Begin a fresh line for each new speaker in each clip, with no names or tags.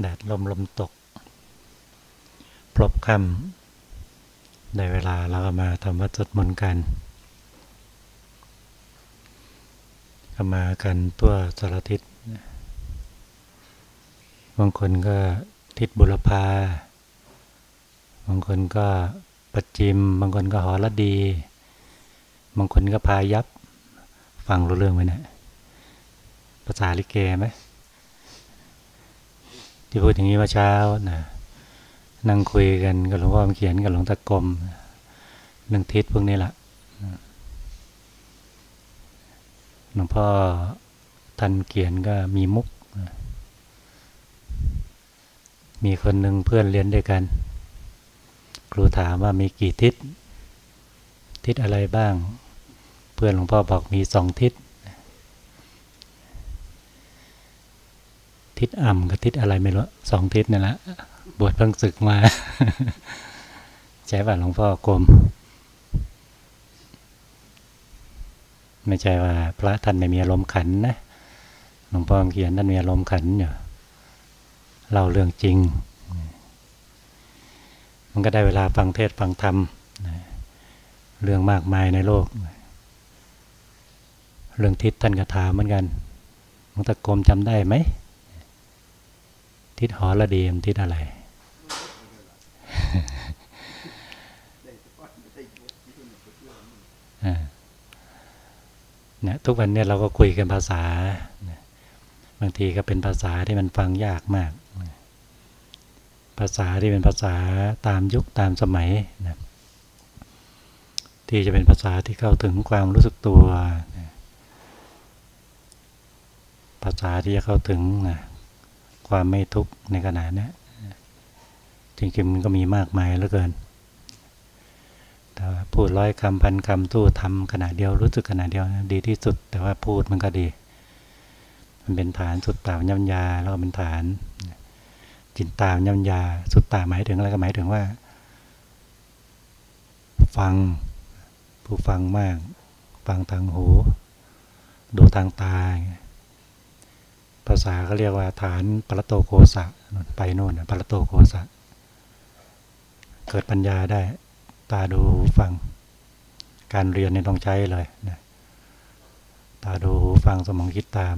แดดลมลมตก พลบค่ำในเวลาเราก็มาทำวัดสดมนกันก็มากันตัวสารทิศบางคนก็ทิศบุรพาบางคนก็ประจิม บางคนก็หอระดี บางคนก็พายับ ฟังรู้เรื่องไหมนะภาษาลิเกไหม ที่พูดอย่างนี้ว่าเช้านะนั่งคุยกันกับหลวงพ่อเขียนกับหลวงตะกรมเรื่องทิศพวกนี้แหละหลวงพ่อท่านเขียนก็มีมุก มีคนหนึ่งเพื่อนเรียนด้วยกัน ครูถามว่ามีกี่ทิศ ทิศอะไรบ้าง เพื่อนหลวงพ่อบอกมีสองทิศ ทิศอ่ำกับทิศอะไรไม่รู้สองทิศนี่แหละบวชเพิ่งศึกมาใช่ป่ะหลวงพ่อกรมไม่ใช่ว่า พระท่านไม่มีอารมณ์ขันนะหลวงพ่อเขียนท่านมีอารมณ์ขันอยู่เล่าเรื่องจริง มันก็ได้เวลาฟังเทศฟังธรรมเรื่องมากมายในโลก เรื่องทิศท่านกระถาเหมือนกันหลวงตะกรมจำได้ไหม ทิศหอระเดีมทิศอะไร เนี่ยทุกวันเนี่ยเราก็คุยกันภาษา บางทีก็เป็นภาษาที่มันฟังยากมาก ภาษาที่เป็นภาษาตามยุคตามสมัยนะที่จะเป็นภาษาที่เข้าถึงความรู้สึกตัว ภาษาที่จะเข้าถึงนะ ความไม่ทุกข์ในขณะนี้จริงๆมันก็มีมากมายเหลือเกินแต่พูดร้อยคำพันคำตู้ทำขณะเดียวรู้สึกขณะเดียวนะดีที่สุด แต่ว่าพูดมันก็ดี มันเป็นฐานสุดตามย่ำยาแล้วเป็นฐานจินตามย่ำยาสุดตาหมายถึงอะไรก็หมายถึงว่า ฟังผู้ฟังมาก ฟังทางหู ดูทางตา ภาษาเขาเรียกว่าฐานปรโตโคสะไปโน่นปรโตโคสะ เกิดปัญญาได้ ตาดูหูฟัง การเรียนเนี่ยต้องใช้เลยนะตาดูหูฟังสมองคิดตาม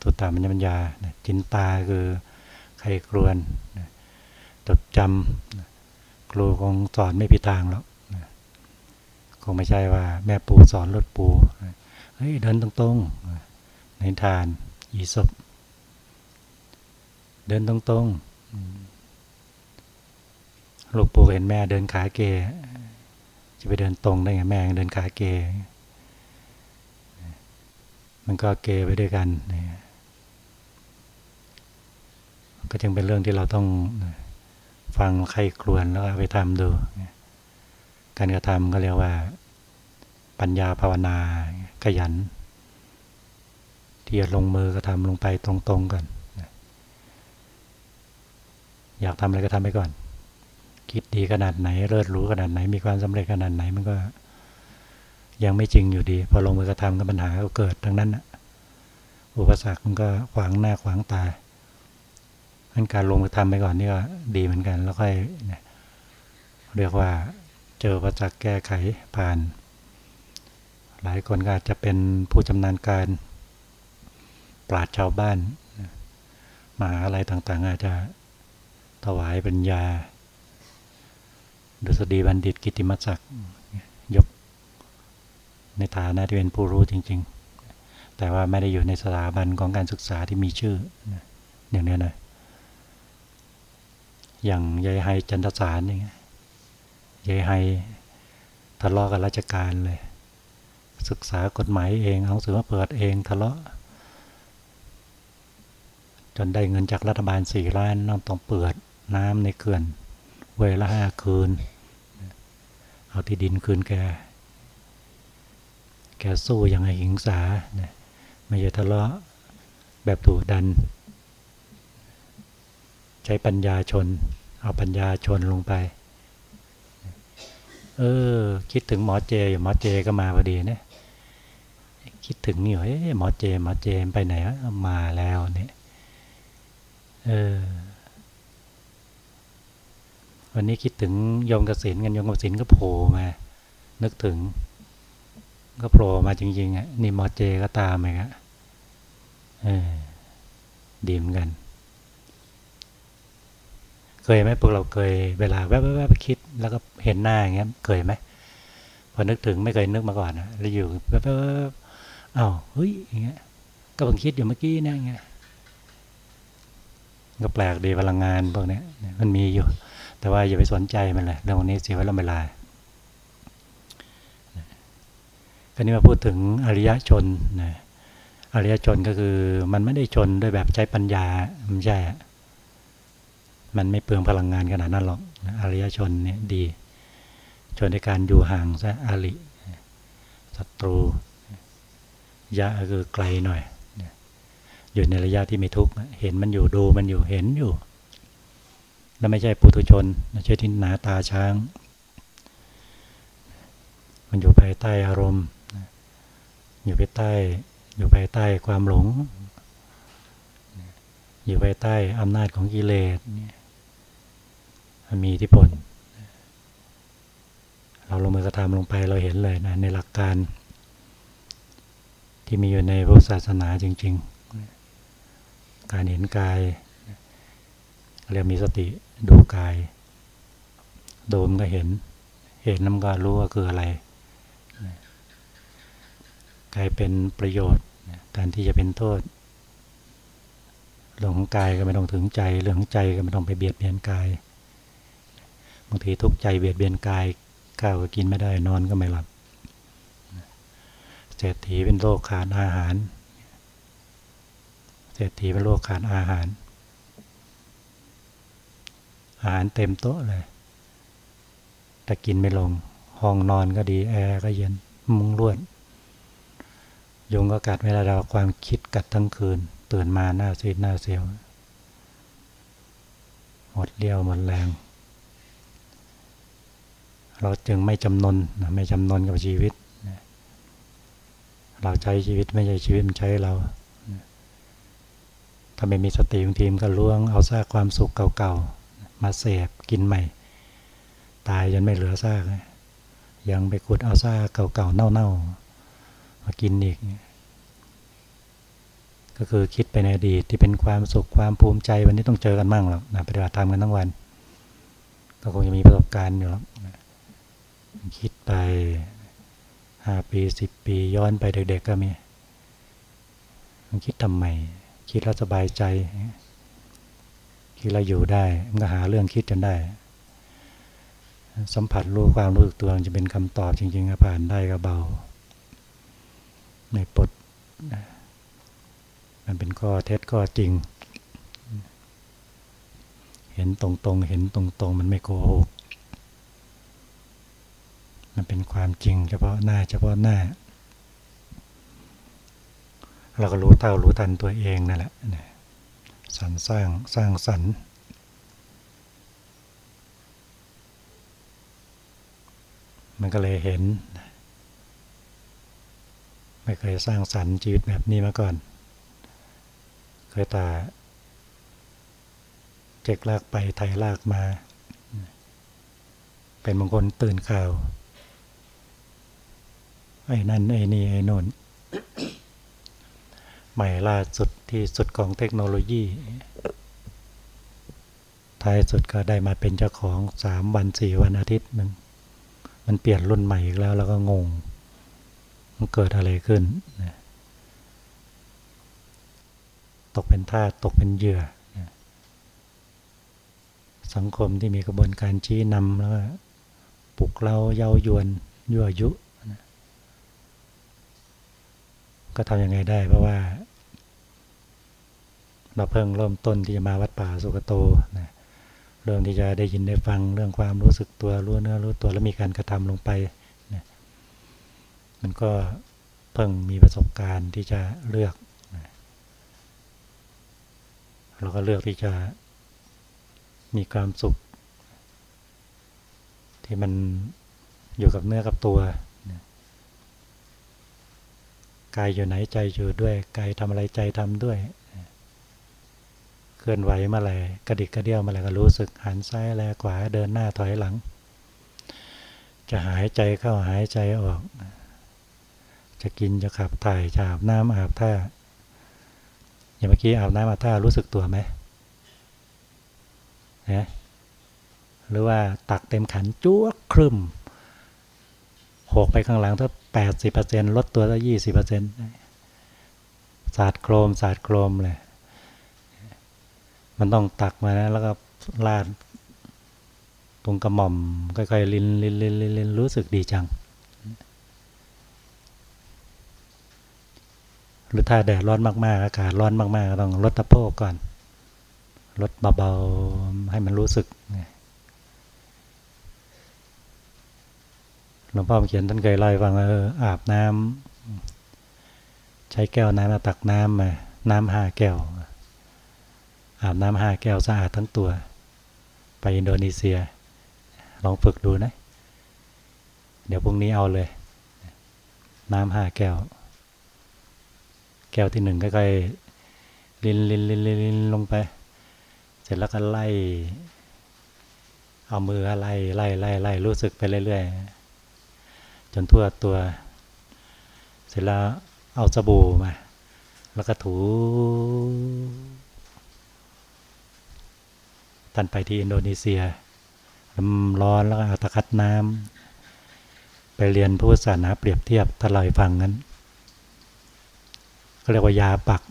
ตัวตามัญญปัญญาจินตาคือใครครวนจดจำครูคงสอนไม่ผิดทางหรอกคงไม่ใช่ว่าแม่ปูสอนรถปูเฮ้ยเดินตรงๆในทาน อีศบเดินตรงๆลูกปู่เห็นแม่เดินขาเก จะไปเดินตรงได้ไงแม่เดินขาเก มันก็เกไปด้วยกันก็จึงเป็นเรื่องที่เราต้องฟังใครครวนแล้วไปทำดู การกระทำก็เรียกว่า ปัญญาภาวนาขยัน ที่จะลงมือกระทำลงไปตรงๆก่อนอยากทำอะไรก็ทำไปก่อน คิดดีขนาดไหนเลิศรู้ขนาดไหน มีความสำเร็จขนาดไหนมันก็ ยังไม่จริงอยู่ดี พอลงมือกระทำก็ปัญหาก็เกิดทั้งนั้นอุปสรรคมันก็ขวางหน้าขวางตาอันการลงมือทำไปก่อนนี่ก็ดีเหมือนกัน แล้วค่อยเรียกว่าเจอประจักษ์แก้ไขผ่าน หลายคนก็อาจจะเป็นผู้ชำนาญการ ปราดชาวบ้านมาอะไรต่างๆ อาจจะถวายปัญญา ดุษฎีบัณฑิตกิติมศักดิ์ยกในฐานะที่เป็นผู้รู้จริง ๆ แต่ว่าไม่ได้อยู่ในสถาบันของการศึกษาที่มีชื่ออย่างนี้นะอย่างยายไฮจันทสารนี่ยายไฮทะเลาะกับราชการเลย ศึกษากฎหมายเองเอาสือมาเปิดเองทะเลาะ จนได้เงินจากรัฐบาลสี่ล้านต้องเปิดน้ำในเขื่อน เวลาห้าคืน เอาที่ดินคืนแก แกสู้อย่างไรหิงสาไม่ใช่ทะเลาะแบบถูดัน ใช้ปัญญาชน เอาปัญญาชนลงไป เออ คิดถึงหมอเจอยู่หมอเจก็มาพอดีนะคิดถึงนี่เฮ้ยหมอเจหมอเจไปไหนมาแล้วเนี่ย เออวันนี้คิดถึงยมกสินกันยมกสินก็โผล่มา นึกถึง ก็โผล่มาจริงๆอะนี่มอเจก็ตามไปครับเออดีมกัน เคยไหมพวกเราเคยเวลาแวบๆไปคิด แล้วก็เห็นหน้าอย่างเงี้ยเคยไหมพอนึกถึงไม่เคยนึกมาก่อนนะแล้วอยู่แวบๆอ้าวเฮ้ยอย่างเงี้ยก็เพิ่งคิดอยู่เมื่อกี้นะเงี้ย ก็แปลกดีพลังงานพวกนี้มันมีอยู่ แต่ว่าอย่าไปสนใจมันเลยเรื่องนี้เสียเวลาเวลาคราวนี้มาพูดถึงอริยชนนะอริยชนก็คือมันไม่ได้ชนด้วยแบบใช้ปัญญาไม่ใช่มันไม่เปลืองพลังงานขนาดนั้นหรอกอริยชนเนี่ยดี ชนในการอยู่ห่างซะอริศัตรูยะคือไกลหน่อย อยู่ในระยะที่ไม่ทุกข์เห็นมันอยู่ดูมันอยู่เห็นอยู่ แล้วไม่ใช่ปุถุชนไม่ใช่ที่หนาตาช้าง มันอยู่ภายใต้อารมณ์ อยู่ภายใต้ อยู่ภายใต้ความหลง อยู่ภายใต้อำนาจของกิเลสมีอิทธิพลเราลงมือกระทำลงไปเราเห็นเลยนะในหลักการที่มีอยู่ในพุทธศาสนาจริง ๆ การเห็นกายเรียกมีสติดูกายดูมันก็เห็น เห็นน้ำก็รู้ว่าคืออะไรกายเป็นประโยชน์การที่จะเป็นโทษเรื่องของกายก็ไม่ต้องถึงใจเรื่องของใจก็ไม่ต้องไปเบียดเบียนกายบางทีทุกใจเบียดเบียนกายข้าวก็กินไม่ได้นอนก็ไม่หลับเศรษฐีเป็นโรคขาดอาหาร เศรษฐีเป็นโรคขาดอาหาร อาหารเต็มโต๊ะเลย แต่กินไม่ลง ห้องนอนก็ดีแอร์ก็เย็น มุงลวด ยุงก็กัดเวลาเราความคิดกัดทั้งคืน ตื่นมาหน้าซีดหน้าเสียว หมดเลี้ยวหมดแรง เราจึงไม่จำนนไม่จำนนกับชีวิตเราใช้ชีวิตไม่ใช่ชีวิตมันใช้เรา ถ้าไม่มีสติบางทีมก็ล้วงเอาซากความสุขเก่าๆ มาเสพกินใหม่ ตายจนไม่เหลือซากยังไปขุดเอาซากเก่าๆเน่าๆมากินอีก ก็คือคิดไปในอดีตที่เป็นความสุขความภูมิใจวันนี้ต้องเจอกันมั่งหรอกนะปฏิบัติธรรมกันทั้งวัน ก็คงจะมีประสบการณ์อยู่หรอกคิดไปห้าปีสิบปีย้อนไปเด็กๆก็มีมันคิดทำไม คิดแล้วสบายใจ คิดแล้วอยู่ได้ มันก็หาเรื่องคิดจนได้ สัมผัสรู้ความรู้สึกตัวจะเป็นคำตอบจริงๆผ่านได้ก็เบา ในปดมันเป็นข้อเท็จข้อจริง เห็นตรงๆ เห็นตรงๆ มันไม่โกหก มันเป็นความจริง เฉพาะหน้าเฉพาะหน้า เราก็รู้เท่ารู้ทันตัวเองนั่นแหละสรรสร้างสร้างสรรค์มันก็เลยเห็น ไม่เคยสร้างสรรค์ชีวิตแบบนี้มาก่อน เคยแตาเจ็กลากไปไทยลากมา เป็นบางคนตื่นข่าว ไอ้นั่นไอ้นี่ไอ้นน ใหม่ล่าสุดที่สุดของเทคโนโลยี ท้ายสุดก็ได้มาเป็นเจ้าของสามวันสี่วันอาทิตย์หนึ่ง มันเปลี่ยนรุ่นใหม่อีกแล้วแล้วก็งง มันเกิดอะไรขึ้น ตกเป็นท่าตกเป็นเหยื่อ สังคมที่มีกระบวนการชี้นำแล้วปลุกเราเย้ายวนยั่วยุก็ทำยังไงได้เพราะว่า เราเพิ่งเริ่มต้นที่จะมาวัดป่าสุกโตนะเริ่มที่จะได้ยินได้ฟังเรื่องความรู้สึกตัวรู้เนื้อรู้ตัวแล้วมีการกระทำลงไปนะมันก็เพิ่งมีประสบการณ์ที่จะเลือกนะเราก็เลือกที่จะมีความสุข ที่มันอยู่กับเนื้อกับตัวกายอยู่ไหนใจอยู่ด้วยกายทำอะไรใจทำด้วย เคลื่อนไหวมาอะไรกระดิกกระเดี่ยวมาอะไรก็รู้สึกหันซ้ายแลขวาเดินหน้าถอยหลัง จะหายใจเข้าหายใจออก จะกินจะขับถ่ายจะอาบน้ำอาบท่าอย่างเมื่อกี้อาบน้ำอาบท่ารู้สึกตัวไหมนะหรือว่าตักเต็มขันจ้วกครึ่มหกไปข้างหลังถ้าแปดสิบเปอร์เซ็นลดตัวถ้ายี่สิบเปอร์เซ็นต์สาดโครมศาสาดโครมเลย มันต้องตักมานะ แล้วก็ลาดตรงกระหม่อมค่อยๆลินลินลินลินรู้สึกดีจัง หรือถ้าแดดร้อนมากๆ อากาศร้อนมากๆก็ต้องลดตะโพกก่อนลดเบาๆให้มันรู้สึกหลวงพ่อเขียนท่านเคยเล่าให้ฟังว่าอาบน้ำใช้แก้วน้ำมาตักน้ำมาน้ำห้าแก้ว อาบน้ำห้าแก้วสะอาดทั้งตัว ไปอินโดนีเซีย ลองฝึกดูนะ เดี๋ยวพรุ่งนี้เอาเลย น้ำห้าแก้ว แก้วที่หนึ่งค่อยๆลินลินลินลินลงไป เสร็จแล้วก็ไล่ เอามือไล่ไล่ไล่ไล่รู้สึกไปเรื่อยๆ จนทั่วตัว เสร็จแล้วเอาสบู่มา แล้วก็ถู ท่านไปที่อินโดนีเซียร้อนแล้วก็เอาตะคัดน้ำไปเรียนพุทธศาสนาเปรียบเทียบถ้าเราฟังนั้นก็เรียกว่ายาปัก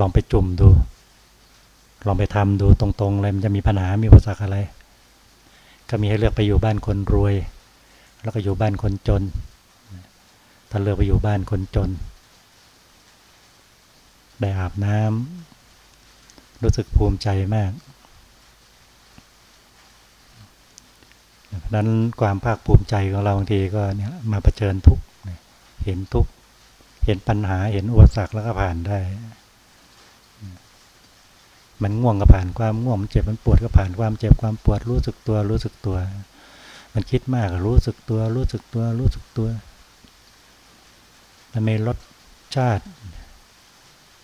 ลองไปจุ่มดู ลองไปทำดูตรงๆเลยมันจะมีปัญหามีอุปสรรคอะไร ก็มีให้เลือกไปอยู่บ้านคนรวย แล้วก็อยู่บ้านคนจน ถ้าเลือกไปอยู่บ้านคนจน ได้อาบน้ำรู้สึกภูมิใจมาก นั้นความภาคภูมิใจของเราบางทีก็เนี่ยมาเผชิญทุกเห็นทุกเห็นปัญหาเห็นอุปสรรคแล้วก็ผ่านได้ มันง่วงก็ผ่านความง่วงมันเจ็บมันปวดก็ผ่านความเจ็บความปวดรู้สึกตัวรู้สึกตัว มันคิดมากรู้สึกตัวรู้สึกตัวรู้สึกตัว มันมีรสชาติ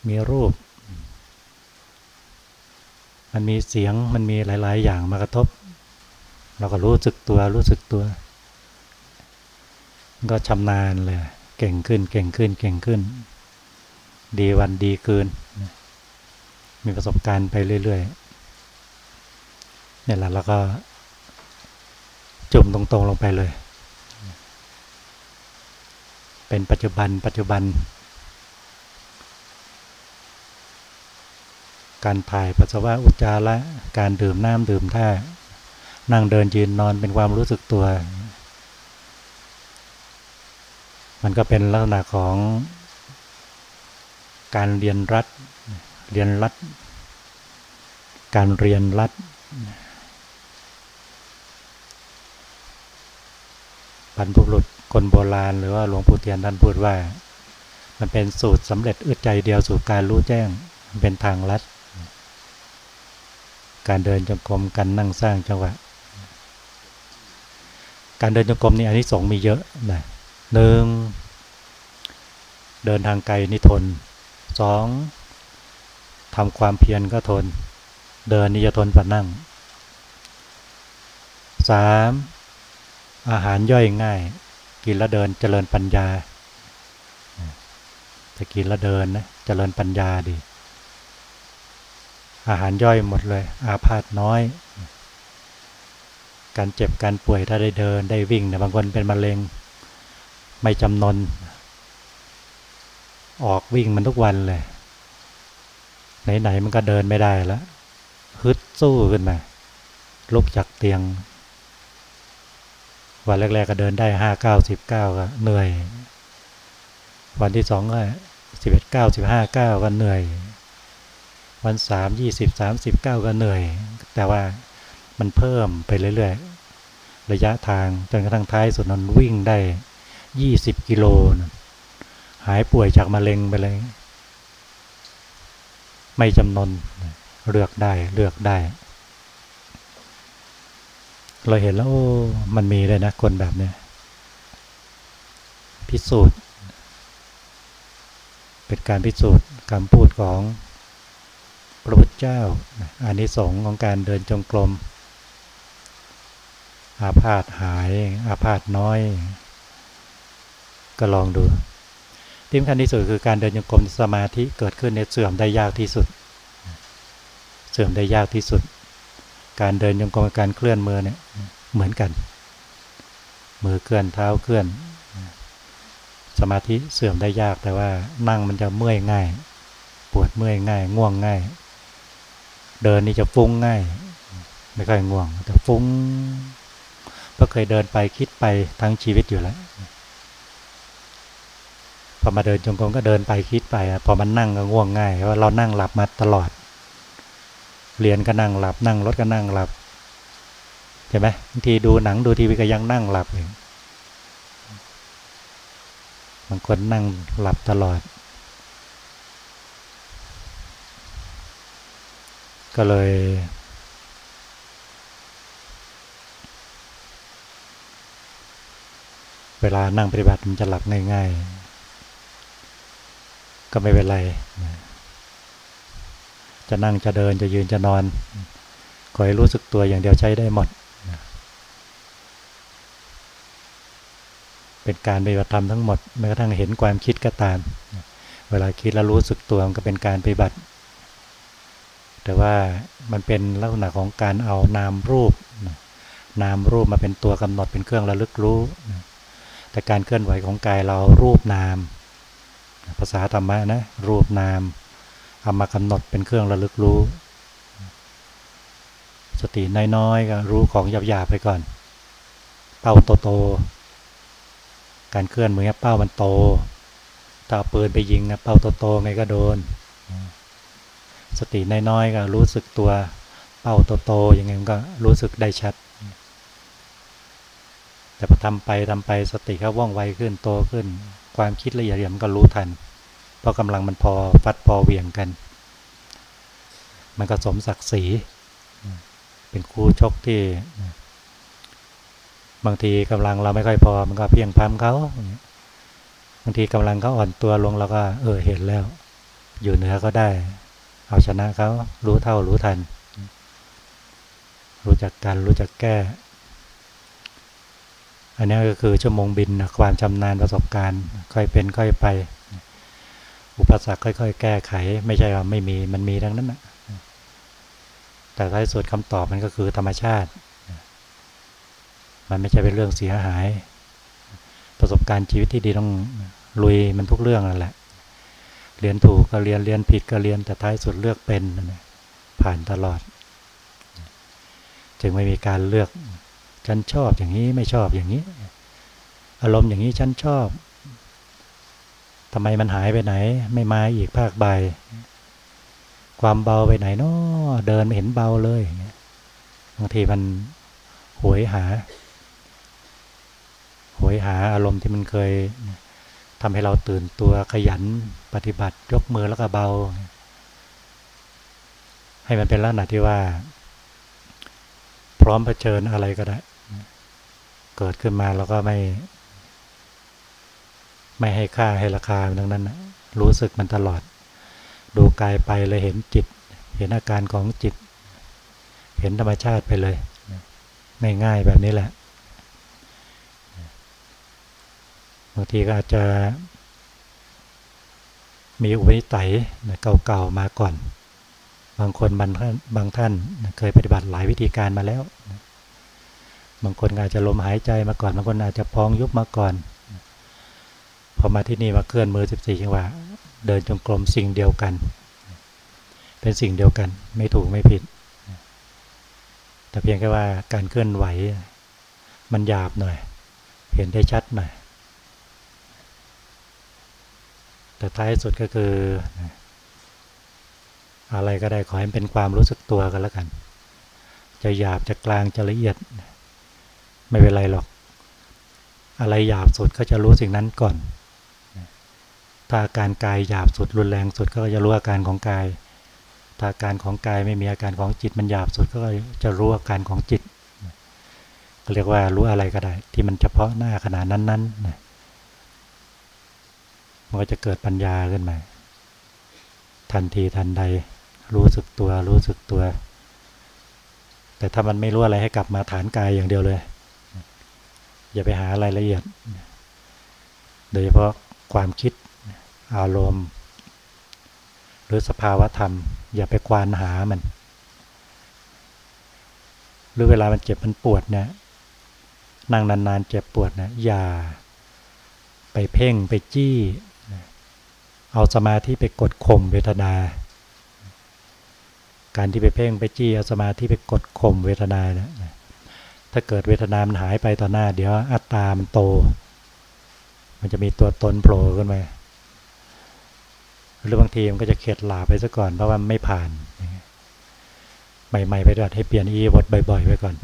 มีรูป มันมีเสียงมันมีหลาย ๆ อย่างมากระทบ เราก็รู้สึกตัวรู้สึกตัว ก็ชำนาญเลย เก่งขึ้นเก่งขึ้นเก่งขึ้น ดีวันดีคืน มีประสบการณ์ไปเรื่อยๆเนี่ยแหละแล้วก็ จุ่มตรงๆลงไปเลย เป็นปัจจุบันปัจจุบัน การถ่ายปัสสาวะอุจจาระการดื่มน้ำดื่มท่า นั่งเดินยืนนอนเป็นความรู้สึกตัว มันก็เป็นลักษณะของการเรียนรัด เรียนรัด การเรียนรัด บรรพบุรุษคนโบราณ หรือว่าหลวงปู่เทียนท่านพูดว่า มันเป็นสูตรสำเร็จอึดใจเดียวสู่การรู้แจ้ง เป็นทางลัด การเดินจงกรมการนั่งสร้างจังหวะ การเดินจงกรมนี่อันนี้สงมีเยอะนะหนึ่งเดินทางไกลนี่ทนสองทำความเพียรก็ทน เดินนี่จะทนกว่านั่งสามอาหารย่อยง่าย กินแล้วเดินเจริญปัญญาถ้ากินแล้วเดินนะเจริญปัญญาดี อาหารย่อยหมดเลย อาพาธน้อย การเจ็บการป่วยถ้าได้เดินได้วิ่งเนี่ยบางคนเป็นมะเร็ง ไม่จำนน ออกวิ่งมันทุกวันเลย ไหนๆมันก็เดินไม่ได้แล้วฮึดสู้ขึ้นมาลุกจากเตียง วันแรก ๆ ก็เดินได้ห้าเก้าสิบเก้าก็เหนื่อย วันที่สองก็สิบเอ็ดเก้าสิบห้าเก้าก็เหนื่อย วันสามยี่สิบสามสิบเก้าก็เหนื่อย แต่ว่า มันเพิ่มไปเรื่อยๆ ระยะทางจนกระทั่งท้ายสุดนั้นวิ่งได้ยี่สิบกิโลนะหายป่วยจากมะเร็งไปเลย ไม่จำนนเลือกได้เลือกได้ เราเห็นแล้วโอ้มันมีเลยนะคนแบบนี้พิสูจน์ เป็นการพิสูจน์คำพูดของพระพุทธเจ้าอานิสงส์ของการเดินจงกรม อาพาธหาย อาพาธน้อย ก็ลองดูที่สำคัญที่สุดคือการเดินจงกรมสมาธิเกิดขึ้นในเสื่อมได้ยากที่สุด เสื่อมได้ยากที่สุด การเดินจงกรมการเคลื่อนมือเนี่ยเหมือนกัน มือเคลื่อนเท้าเคลื่อน สมาธิเสื่อมได้ยากแต่ว่านั่งมันจะเมื่อยง่าย ปวดเมื่อยง่าย ง่วงง่าย เดินนี่จะฟุ้งง่าย ไม่ค่อยง่วงแต่ฟุ้ง เพราะเคยเดินไปคิดไปทั้งชีวิตอยู่แล้วพอมาเดินจงกรมก็เดินไปคิดไปพอมันนั่งก็ง่วงง่ายว่าเรานั่งหลับมาตลอด เรียนก็นั่งหลับ นั่งรถก็นั่งหลับใช่ไหมบางทีดูหนังดูทีวีก็ยังนั่งหลับเองบางคนนั่งหลับตลอด ก็เลย เวลานั่งปฏิบัติมันจะหลับง่ายๆ ก็ไม่เป็นไร จะนั่งจะเดินจะยืนจะนอนขอให้รู้สึกตัวอย่างเดียวใช้ได้หมด เป็นการปฏิบัติธรรมทั้งหมดแม้กระทั่งเห็นความคิดก็ตาม เวลาคิดแล้วรู้สึกตัวมันก็เป็นการปฏิบัติ แต่ว่ามันเป็นลักษณะของการเอานามรูปนามรูปมาเป็นตัวกำหนดเป็นเครื่องระลึกรู้ แต่การเคลื่อนไหวของกายเรารูปนาม ภาษาธรรมะนะรูปนามเอามากำหนดเป็นเครื่องระลึกรู้ สติน้อยๆก็รู้ของหยาบๆไปก่อน เป้าโตการเคลื่อนมือเป้ามันโตถ้าปืนไปยิงนะเป้าโตๆไงก็โดน สติน้อยๆก็รู้สึกตัวเป้าโตๆยังไงมันก็รู้สึกได้ชัด แต่พอทำไปทำไปสติเขาว่องไวขึ้นโตขึ้น ความคิดละเอียดมันก็รู้ทัน เพราะกำลังมันพอฟัดพอเวียงกัน มันก็สมศักดิ์ศรีเป็นครูชกที่ บางทีกำลังเราไม่ค่อยพอ มันก็เพียงพัมเขาบางทีกำลังเขาอ่อนตัวลงเราก็ เออเห็นแล้ว อยู่เหนือก็ได้ เอาชนะเขารู้เท่ารู้ทัน รู้จักกันรู้จักแก้ อันนี้ก็คือชั่วโมงบินความชำนาญประสบการณ์ ค่อยเป็นค่อยไป อุปสรรคค่อย ๆ แก้ไข ไม่ใช่ว่าไม่มีมันมีทั้งนั้นนะแต่ท้ายสุดคำตอบมันก็คือธรรมชาติ มันไม่ใช่เป็นเรื่องเสียหาย ประสบการณ์ชีวิตที่ดีต้องลุยมันทุกเรื่องนั่นแหละ เรียนถูกก็เรียนเรียนผิดก็เรียนแต่ท้ายสุดเลือกเป็นผ่านตลอด จึงไม่มีการเลือก ฉันชอบอย่างนี้ไม่ชอบอย่างนี้ อารมณ์อย่างนี้ฉันชอบทำไมมันหายไปไหน ไม่มาอีกภาคใบความเบาไปไหนเนาะเดินไม่เห็นเบาเลยบางทีมันหวยหาหวยหาอารมณ์ที่มันเคยทำให้เราตื่นตัวขยันปฏิบัติยกมือแล้วก็เบา ให้มันเป็นลักษณะที่ว่า พร้อมเผชิญอะไรก็ได้ เกิดขึ้นมาแล้วก็ไม่ ไม่ให้ค่าให้ราคาดังนั้นรู้สึกมันตลอด ดูกายไปเลยเห็นจิต เห็นอาการของจิต เห็นธรรมชาติไปเลยง่ายๆแบบนี้แหละบางทีก็อาจจะมีอุปนิสัยเก่าๆมาก่อน บางคนบางท่านบางท่านเคยปฏิบัติหลายวิธีการมาแล้ว บางคนอาจจะลมหายใจมาก่อน บางคนอาจจะพองยุบมาก่อน พอมาที่นี่มาเคลื่อนมือ 14จังหวะเดินจงกรมสิ่งเดียวกัน เป็นสิ่งเดียวกัน ไม่ถูกไม่ผิด แต่เพียงแค่ว่าการเคลื่อนไหว มันหยาบหน่อย เห็นได้ชัดหน่อย แต่ท้ายสุดก็คือ อะไรก็ได้ขอให้เป็นความรู้สึกตัวกันแล้วกัน จะหยาบจะกลางจะละเอียด ไม่เป็นไรหรอก อะไรหยาบสุดก็จะรู้สิ่งนั้นก่อน ถ้าอาการกายหยาบสุดรุนแรงสุดก็จะรู้อาการของกาย ถ้าอาการของกายไม่มีอาการของจิตมันหยาบสุดก็จะรู้อาการของจิตก็เรียกว่ารู้อะไรก็ได้ ที่มันเฉพาะหน้าขนาดนั้นๆมันก็จะเกิดปัญญาขึ้นมา ทันทีทันใด รู้สึกตัวรู้สึกตัว แต่ถ้ามันไม่รู้อะไรให้กลับมาฐานกายอย่างเดียวเลย อย่าไปหารายละเอียด โดยเฉพาะความคิดอารมณ์ หรือสภาวะธรรม อย่าไปควานหามัน หรือเวลามันเจ็บมันปวดเนี่ยนั่งนานๆเจ็บปวดนะอย่าไปเพ่งไปจี้ เอาสมาธิไปกดข่มเวทนา การที่ไปเพ่งไปจี้เอาสมาธิไปกดข่มเวทนาเนี่ย ถ้าเกิดเวทนามันหายไปต่อหน้า เดี๋ยวอัตตามันโต มันจะมีตัวตนโผล่ขึ้นมาหรือบางทีมันก็จะเข็ดหลาไปซะก่อนเพราะว่าไม่ผ่านใหม่ๆไปดัดให้เปลี่ยนอีบทบ่อย ๆ ไว้ก่อน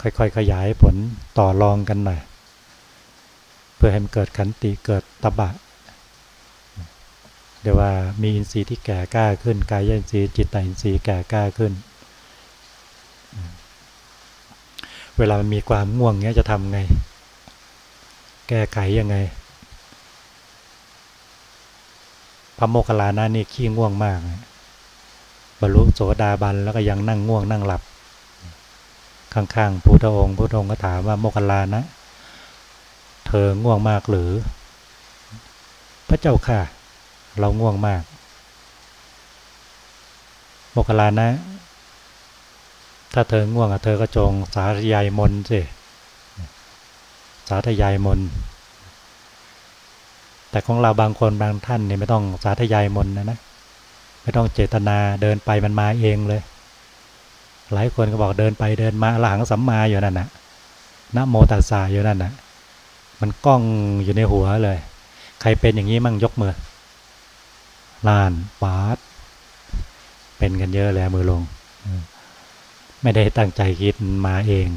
ค่อยๆ ขยายผลต่อรองกันหน่อยเพื่อให้มันเกิดขันติเกิดตบะเดี๋ยวว่ามีอินทรีย์ที่แก่กล้าขึ้นกายอินทรีย์จิตตอินทรีย์แก่กล้าขึ้น เวลามันมีความง่วงเงี้ยจะทำไง แก้ไขยังไง พระโมคคัลลานะนี่ขี้ง่วงมาก บรรลุโสดาบันแล้วก็ยังนั่งง่วงนั่งหลับ ข้างๆพุทธองค์พุทธองค์ก็ถามว่าโมคคัลลานะ เธอง่วงมากหรือ พระเจ้าค่ะ เราง่วงมากโมคคัลลานะ ถ้าเธอง่วงเธอก็จงสาธยายมนสิสาธยายมน แต่ของเราบางคนบางท่านเนี่ยไม่ต้องสาธยายมนนะนะไม่ต้องเจตนาเดินไปมันมาเองเลย หลายคนก็บอกเดินไปเดินมาหลังสัมมาอยู่นั่นนะนะโมตัสสะอยู่นั่นนะมันกล้องอยู่ในหัวเลย ใครเป็นอย่างนี้มั่งยกมือลานปาดเป็นกันเยอะแล้วมือลง ไม่ได้ตั้งใจคิดมาเอง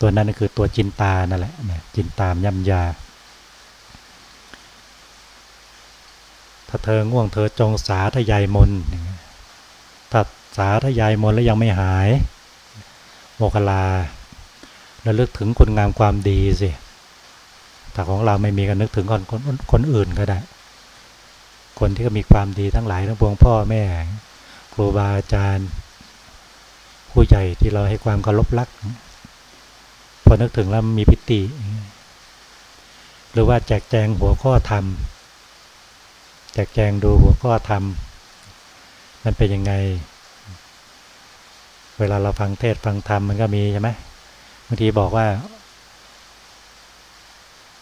ตัวนั้นคือตัวจินตานั่นแหละจินตามย่ำยา ถ้าเธอง่วงเธอจงสาธยายมนถ้าสาธยายมนแล้วยังไม่หาย โมคลาระลึกถึงคุณงามความดีสิแต่ของเราไม่มีกันนึกถึงคนคนคนอื่นก็ได้ คนที่ก็มีความดีทั้งหลายทั้งพวงพ่อแม่ ครูบาอาจารย์ ผู้ใหญ่ที่เราให้ความเคารพรัก พอนึกถึงแล้วมีพิติ หรือว่าแจกแจงหัวข้อธรรม แจกแจงดูหัวข้อธรรม มันเป็นยังไง เวลาเราฟังเทศฟังธรรมมันก็มีใช่ไหมบางทีบอกว่า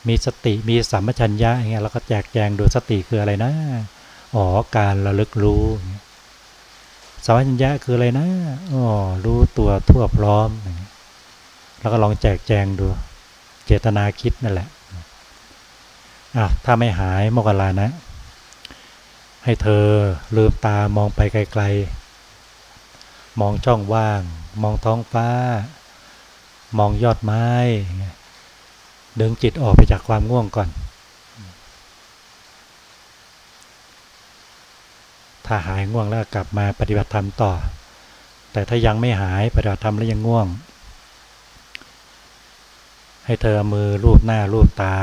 มีสติมีสัมปชัญญะอย่างเงี้ยเราก็แจกแจงดูสติคืออะไรนะ อ๋อการระลึกรู้ สัมปชัญญะคืออะไรนะอ๋อรู้ตัวทั่วพร้อม แล้วก็ลองแจกแจงดู เจตนาคิดนั่นแหละอะถ้าไม่หายมกลานะ ให้เธอลืมตามองไปไกลๆ มองช่องว่าง มองท้องฟ้า มองยอดไม้ ดึงจิตออกไปจากความง่วงก่อน ถ้าหายง่วงแล้วกลับมาปฏิบัติธรรมต่อ แต่ถ้ายังไม่หายปฏิบัติธรรมแล้วยังง่วง ให้เธอมือรูปหน้ารูปตา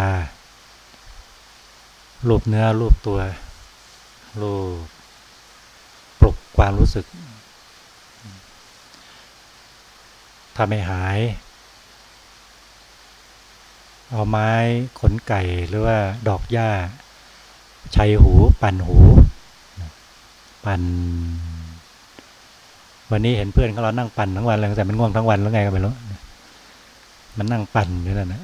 รูปเนื้อรูปตัว รูปปลุกความรู้สึก ถ้าไม่หาย เอาไม้ขนไก่หรือว่าดอกหญ้าชัยหูปั่นหู ปั่น วันนี้เห็นเพื่อนเขาเรานั่งปั่นทั้งวันเลยแต่มันง่วงทั้งวันแล้วไงก็ไม่รู้มันนั่งปั่นอยู่นั่นนะ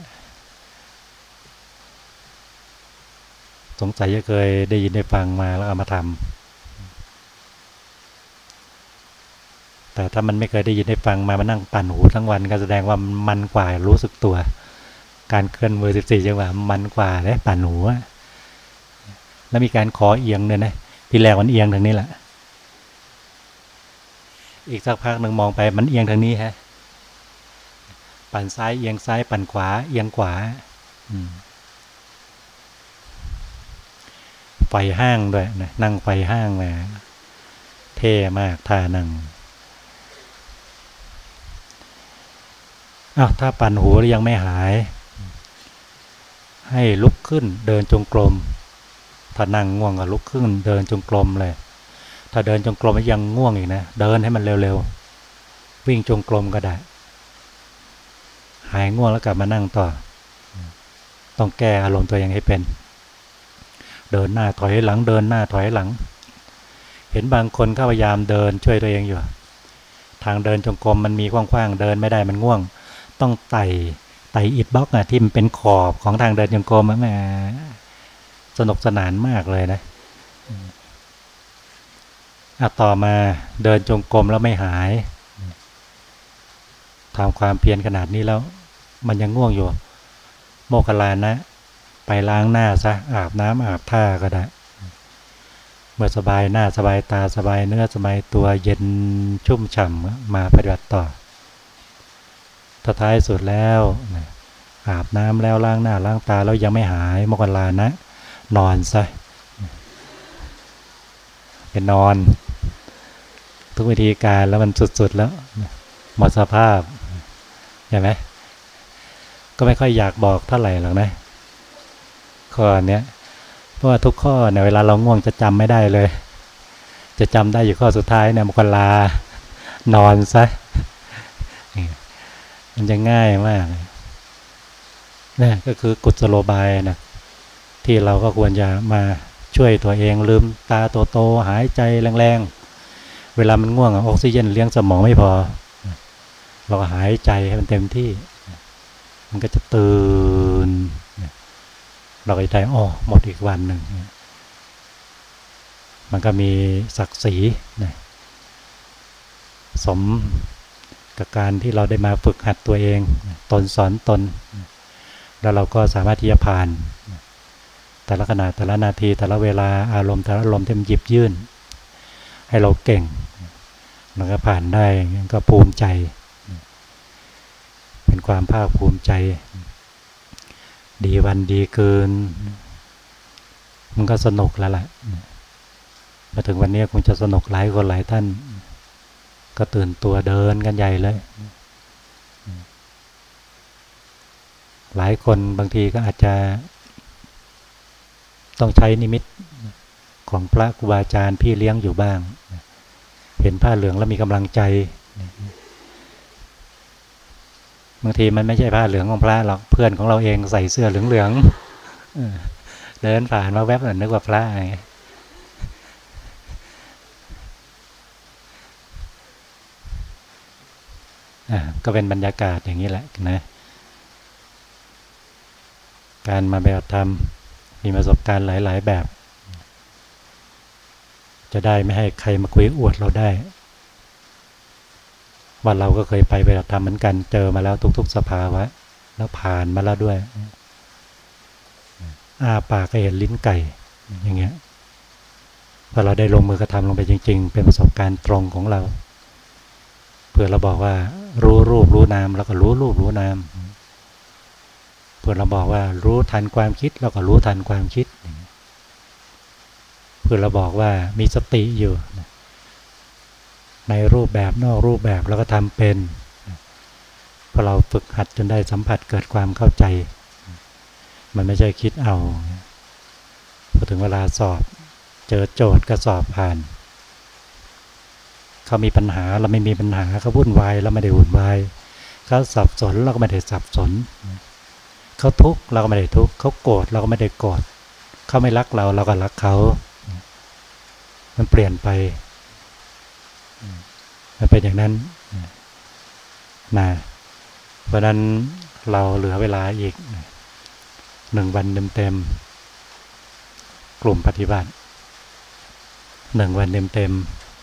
สงสัยจะเคยได้ยินได้ฟังมาแล้วเอามาทำแต่ถ้ามันไม่เคยได้ยินได้ฟังมามันนั่งปั่นหูทั้งวันก็แสดงว่ามันกว่ารู้สึกตัว การเคลื่อนมือสิบสี่จังหวะมันกว่าเลยปั่นหูแล้วมีการขอเอียงเนี่ยนะ ที่แรกมันเอียงทางนี้แหละ อีกสักพักหนึ่งมองไปมันเอียงทางนี้ฮะ ปั่นซ้ายเอียงซ้าย ปั่นขวา เอียงขวาไฟห้างด้วยนะนั่งไฟห้างมาเท่มากท่านั่งอ้าวถ้าปั่นหูยังไม่หาย ให้ลุกขึ้นเดินจงกรม ถ้านั่งง่วงก็ลุกขึ้นเดินจงกรมเลย ถ้าเดินจงกรมยังง่วงอีกนะ เดินให้มันเร็วๆ วิ่งจงกรมก็ได้ หายง่วงแล้วกลับมานั่งต่อ ต้องแก้อารมณ์ตัวเองให้เป็น เดินหน้าถอยหลัง เดินหน้าถอยหลัง เห็นบางคนเข้าพยายามเดินช่วยตัวเองอยู่ ทางเดินจงกรมมันมีกว้างๆ เดินไม่ได้มันง่วง ต้องไต่ไต่อิดบล็อกอะที่มันเป็นขอบของทางเดินจงกรมแหม สนุกสนานมากเลยนะอะต่อมาเดินจงกรมแล้วไม่หายทำความเพียรขนาดนี้แล้ว มันยังง่วงอยู่ โมกขลานะ ไปล้างหน้าซะอาบน้ำอาบท่าก็ได้เมื่อสบายหน้าสบายตาสบายเนื้อสบายตัวเย็นชุ่มฉ่ำมาปฏิบัติต่อท้ายสุดแล้วอาบน้ำแล้วล้างหน้าล้างตาแล้วยังไม่หายโมกขลานะ นอนซะเป็นนอน ทุกวิธีการแล้วมันสุด ๆ แล้วหมดสภาพใช่ไหมก็ไม่ค่อยอยากบอกเท่าไหร่หรอกนะข้อเนี้ยเพราะว่าทุกข้อเนี่ยเวลาเราง่วงจะจำไม่ได้เลย จะจำได้อยู่ข้อสุดท้ายเนี่ยมกลานอนซะมันจะง่ายมากนี่ก็คือกุศโลบายนะ ที่เราก็ควรจะมาช่วยตัวเองลืมตาโตๆหายใจแรงๆ เวลามันง่วงออกซิเจนเลี้ยงสมองไม่พอ เราก็หายใจให้มันเต็มที่ มันก็จะตื่น เราก็จะได้อ๋อหมดอีกวันหนึ่ง มันก็มีศักดิ์ศรีนะสมกับการที่เราได้มาฝึกหัดตัวเอง ตนสอนตน แล้วเราก็สามารถที่จะผ่าน แต่ละขณะแต่ละนาทีแต่ละเวลาอารมณ์แต่ละอารมณ์ที่มันหยิบยื่น ให้เราเก่งมันก็ผ่านได้ก็ภูมิใจ เป็นความภาคภูมิใจ ดีวันดีเกิน มันก็สนุกแล้วแหละมาถึงวันนี้คงจะสนุกหลายคนหลายท่าน ก็ตื่นตัวเดินกันใหญ่เลย หลายคนบางทีก็อาจจะ ต้องใช้นิมิตของพระครูบาอาจารย์พี่เลี้ยงอยู่บ้าง เห็นผ้าเหลืองแล้วมีกำลังใจ บางทีมันไม่ใช่ผ้าเหลืองของพระหรอกเพื่อนของเราเองใส่เสื้อเหลืองๆเดินผ่านมาแวบหนึกว่าพระไงก็เป็นบรรยากาศอย่างนี้แหละนะ การมาแบบทำ มีประสบการณ์หลาย ๆ แบบ จะได้ไม่ให้ใครมาคุยอวดเราได้ ว่าเราก็เคยไปไปทำเหมือนกันเจอมาแล้วทุก ๆ สภาวะ แล้วผ่านมาแล้วด้วยอาปากก็เห็นลิ้นไก่อย่างเงี้ยพอเราได้ลงมือกระทำลงไปจริง ๆ เป็นประสบการณ์ตรงของเรา เพื่อเราบอกว่า รู้รูปรู้นามแล้วก็รู้รูปรู้นาม เพื่อเราบอกว่ารู้ทันความคิดเราก็รู้ทันความคิด เพื่อเราบอกว่ามีสติอยู่ ในรูปแบบนอกรูปแบบเราก็ทำเป็นพอเราฝึกหัดจนได้สัมผัสเกิดความเข้าใจ มันไม่ใช่คิดเอาพอถึงเวลาสอบเจอโจทย์ก็สอบผ่าน เขามีปัญหาเราไม่มีปัญหาเขาวุ่นวายเราไม่ได้วุ่นวายเขาสับสนเราก็ไม่ได้สับสน เขาทุกข์เราก็ไม่ได้ทุกข์เขาโกรธเราก็ไม่ได้โกรธเขาไม่รักเราเราก็รักเขา มันเปลี่ยนไป มันเป็นอย่างนั้นนะเพราะนั้นเราเหลือเวลาอีกหนึ่งวันเต็มๆกลุ่มปฏิบัติหนึ่งวันเต็ม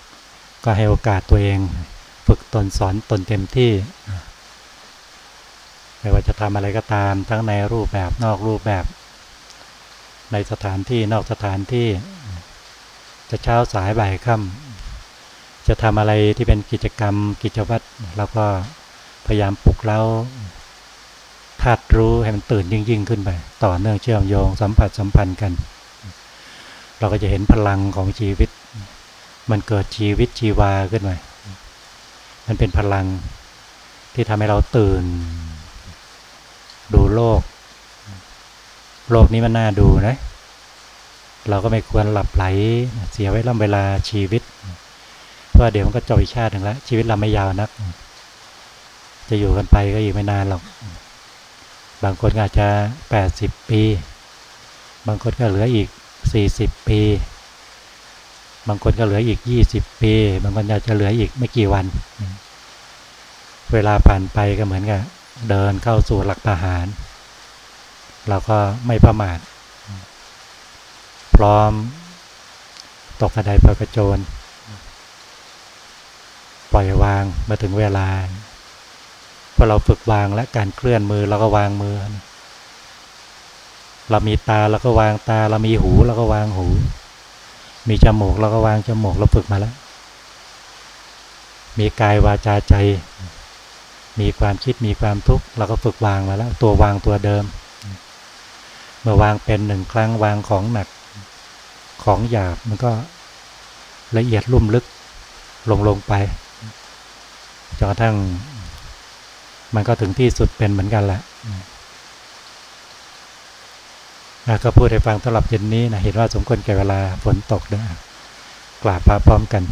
ๆก็ให้โอกาสตัวเอง ฝึกตนสอนตนเต็มที่ ไม่ว่าจะทำอะไรก็ตาม ทั้งในรูปแบบนอกรูปแบบ ในสถานที่นอกสถานที่ จะเช้าสายบ่ายค่ำจะทำอะไรที่เป็นกิจกรรม กิจวัตรแล้วก็พยายามปลุกเล้าธาตุรู้ให้มันตื่นยิ่งยิ่งขึ้นไป ต่อเนื่องเชื่อมโยงสัมผัสสัมพันธ์กัน เราก็จะเห็นพลังของชีวิต มันเกิดชีวิตชีวาขึ้นมามันเป็นพลังที่ทำให้เราตื่น ดูโลก โลกนี้มันน่าดูนะ เราก็ไม่ควรหลับไหล เสียไว้ล่ำเวลาชีวิต เพราะเดี๋ยวมันก็จบอีกชาติหนึ่งแล้วชีวิตเราไม่ยาวนัก จะอยู่กันไปก็อีกไม่นานหรอก บางคนอาจจะแปดสิบปี บางคนก็เหลืออีกสี่สิบปี บางคนก็เหลืออีกยี่สิบปี บางคนอาจจะเหลืออีกไม่กี่วัน เวลาผ่านไปก็เหมือนกับ เดินเข้าสู่หลักประหาร เราก็ไม่ประมาท พร้อมตกกระไดประกระโจน ปล่อยวางมาถึงเวลาพอเราฝึกวางและการเคลื่อนมือเราก็วางมือ เรามีตาเราก็วางตา เรามีหูเราก็วางหู มีจมูกเราก็วางจมูกเราฝึกมาแล้ว มีกายวาจาใจ มีความคิดมีความทุกข์เราก็ฝึกวางมาแล้ว ตัววางตัวเดิม เมื่อวางเป็นหนึ่งครั้งวางของหนักของหยาบมันก็ละเอียดลุ่มลึกลงลงไปจนกระทั่ง มันก็ถึงที่สุดเป็นเหมือนกันแหละก็พูดให้ฟังสำหรับเย็นนี้นะเห็นว่าสมควรแก่เวลาฝนตกด้วยกราบพระพร้อมกัน